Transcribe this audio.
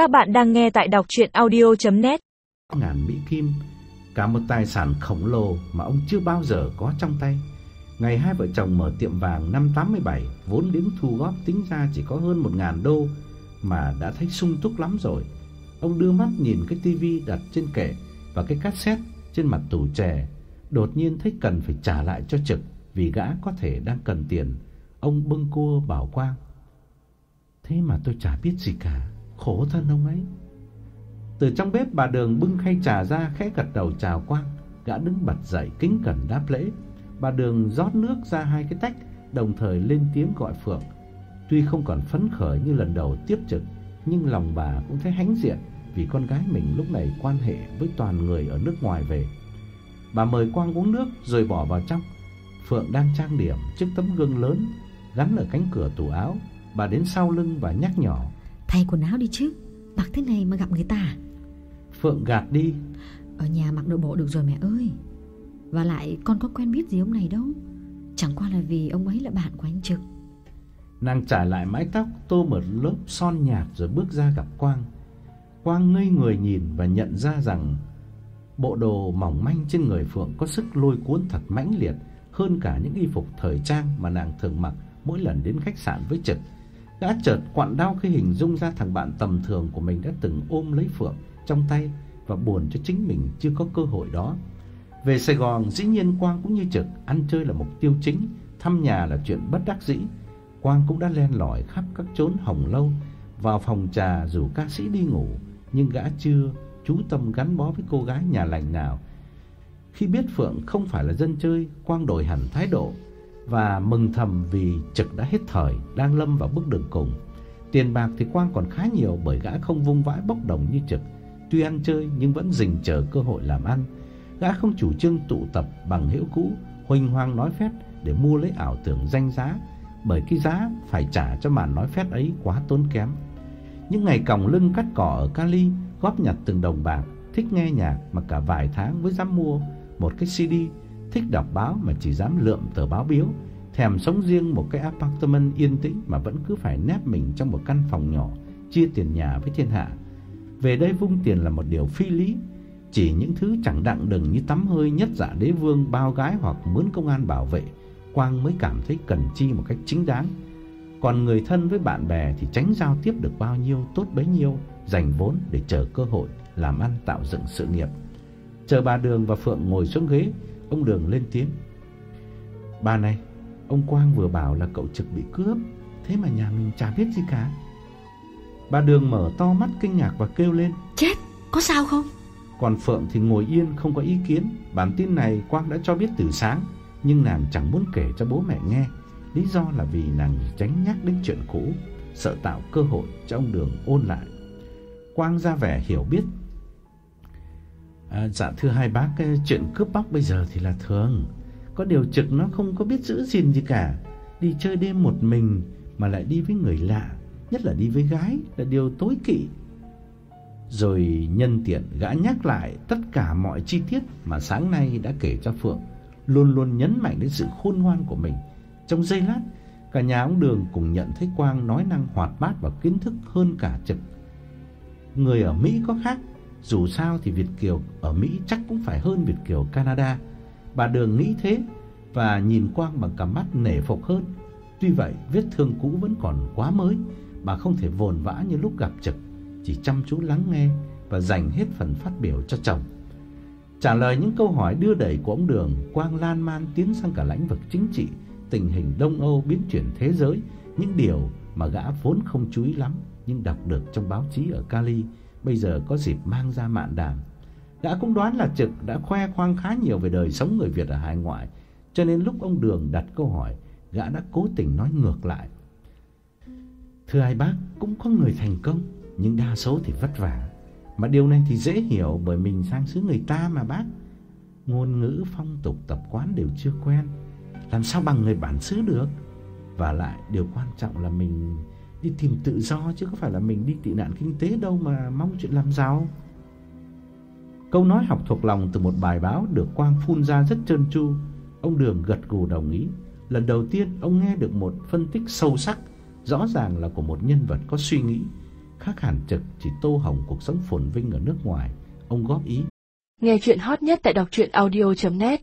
Các bạn đang nghe tại đọc audio net Ngàn Mỹ Kim, cả một tài sản khổng lồ mà ông chưa bao giờ có trong tay. Ngày hai vợ chồng mở tiệm vàng năm 87, vốn liếng thu góp tính ra chỉ có hơn 1.000 đô mà đã thấy sung túc lắm rồi. Ông đưa mắt nhìn cái tivi đặt trên kệ và cái cassette trên mặt tủ chè, đột nhiên thấy cần phải trả lại cho Trực vì gã có thể đang cần tiền. Ông bưng cua bảo Quang: "Thế mà tôi chả biết gì cả, khổ thân ông ấy." Từ trong bếp bà Đường bưng khay trà ra khẽ gật đầu chào Quang, gã đứng bật dậy kính cẩn đáp lễ. Bà Đường rót nước ra hai cái tách, đồng thời lên tiếng gọi Phượng. Tuy không còn phấn khởi như lần đầu tiếp trực, nhưng lòng bà cũng thấy hãnh diện vì con gái mình lúc này quan hệ với toàn người ở nước ngoài về. Bà mời Quang uống nước rồi bỏ vào trong. Phượng đang trang điểm trước tấm gương lớn gắn ở cánh cửa tủ áo, bà đến sau lưng và nhắc nhỏ: Thay quần áo đi chứ, mặc thế này mà gặp người ta. à? Phượng gạt đi, Ở nhà mặc nội bộ được rồi mẹ ơi. Và lại con có quen biết gì ông này đâu. Chẳng qua là vì ông ấy là bạn của anh Trực. nàng trải lại mái tóc, tô một lớp son nhạt rồi bước ra gặp Quang. Quang ngây người nhìn và nhận ra rằng bộ đồ mỏng manh trên người Phượng có sức lôi cuốn thật mãnh liệt hơn cả những y phục thời trang mà nàng thường mặc mỗi lần đến khách sạn với Trực. Gã chợt quặn đau khi hình dung ra thằng bạn tầm thường của mình đã từng ôm lấy Phượng trong tay và buồn cho chính mình chưa có cơ hội đó. Về Sài Gòn, dĩ nhiên Quang cũng như Trực, ăn chơi là mục tiêu chính, thăm nhà là chuyện bất đắc dĩ. Quang cũng đã len lỏi khắp các chốn hồng lâu, vào phòng trà rủ ca sĩ đi ngủ, nhưng gã chưa chú tâm gắn bó với cô gái nhà lành nào. Khi biết Phượng không phải là dân chơi, Quang đổi hẳn thái độ và mừng thầm vì Trực đã hết thời, đang lâm vào bước đường cùng. Tiền bạc thì Quang còn khá nhiều bởi gã không vung vãi bốc đồng như Trực, tuy ăn chơi nhưng vẫn dình chờ cơ hội làm ăn. Gã không chủ trương tụ tập bằng hữu cũ, huỳnh hoang nói phép để mua lấy ảo tưởng danh giá, bởi cái giá phải trả cho màn nói phép ấy quá tốn kém. Những ngày còng lưng cắt cỏ ở Cali, góp nhặt từng đồng bạc, thích nghe nhạc mà cả vài tháng mới dám mua một cái CD, thích đọc báo mà chỉ dám lượm tờ báo biếu, thèm sống riêng một cái apartment yên tĩnh mà vẫn cứ phải nép mình trong một căn phòng nhỏ, chia tiền nhà với thiên hạ. Về đây vung tiền là một điều phi lý, chỉ những thứ chẳng đặng đừng như tắm hơi nhất dạ đế vương bao gái hoặc mướn công an bảo vệ, Quang mới cảm thấy cần chi một cách chính đáng. Còn người thân với bạn bè thì tránh giao tiếp được bao nhiêu tốt bấy nhiêu, dành vốn để chờ cơ hội làm ăn tạo dựng sự nghiệp. Chờ bà Đường và Phượng ngồi xuống ghế, ông Đường lên tiếng. Bà này, ông Quang vừa bảo là cậu Trực bị cướp, thế mà nhà mình chả biết gì cả. Bà Đường mở to mắt kinh ngạc và kêu lên. Chết, có sao không? Còn Phượng thì ngồi yên không có ý kiến. Bản tin này Quang đã cho biết từ sáng, nhưng nàng chẳng muốn kể cho bố mẹ nghe. Lý do là vì nàng tránh nhắc đến chuyện cũ, sợ tạo cơ hội cho ông Đường ôn lại. Quang ra vẻ hiểu biết. À, dạ thưa hai bác, cái chuyện cướp bóc bây giờ thì là thường. Có điều trực nó không có biết giữ gìn gì cả. Đi chơi đêm một mình mà lại đi với người lạ, nhất là đi với gái là điều tối kỵ. Rồi nhân tiện gã nhắc lại tất cả mọi chi tiết mà sáng nay đã kể cho Phượng, luôn luôn nhấn mạnh đến sự khôn ngoan của mình. Trong giây lát, cả nhà ông Đường cùng nhận thấy Quang nói năng hoạt bát và kiến thức hơn cả Trực. Người ở Mỹ có khác, dù sao thì Việt kiều ở Mỹ chắc cũng phải hơn Việt kiều Canada. Bà Đường nghĩ thế và nhìn Quang bằng cặp mắt nể phục hơn. Tuy vậy, vết thương cũ vẫn còn quá mới, bà không thể vồn vã như lúc gặp Trực chỉ chăm chú lắng nghe và dành hết phần phát biểu cho chồng. Trả lời những câu hỏi đưa đẩy của ông Đường, Quang lan man tiến sang cả lĩnh vực chính trị, tình hình Đông Âu biến chuyển thế giới, những điều mà gã vốn không chú ý lắm nhưng đọc được trong báo chí ở Cali, bây giờ có dịp mang ra mạn đàm. Gã cũng đoán là Trực đã khoe khoang khá nhiều về đời sống người Việt ở hải ngoại, cho nên lúc ông Đường đặt câu hỏi, gã đã cố tình nói ngược lại. Thưa hai bác, cũng có người thành công nhưng đa số thì vất vả. Mà điều này thì dễ hiểu bởi mình sang xứ người ta mà bác. Ngôn ngữ, phong tục, tập quán đều chưa quen, làm sao bằng người bản xứ được? Và lại điều quan trọng là mình đi tìm tự do chứ có phải là mình đi tị nạn kinh tế đâu mà mong chuyện làm giàu. Câu nói học thuộc lòng từ một bài báo được Quang phun ra rất trơn tru. Ông Đường gật gù đồng ý. Lần đầu tiên ông nghe được một phân tích sâu sắc, rõ ràng là của một nhân vật có suy nghĩ Khác hẳn trực chỉ tô hồng cuộc sống phồn vinh ở nước ngoài. Ông góp ý. Nghe chuyện hot nhất tại đọc truyện audio.net